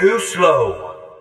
too slow.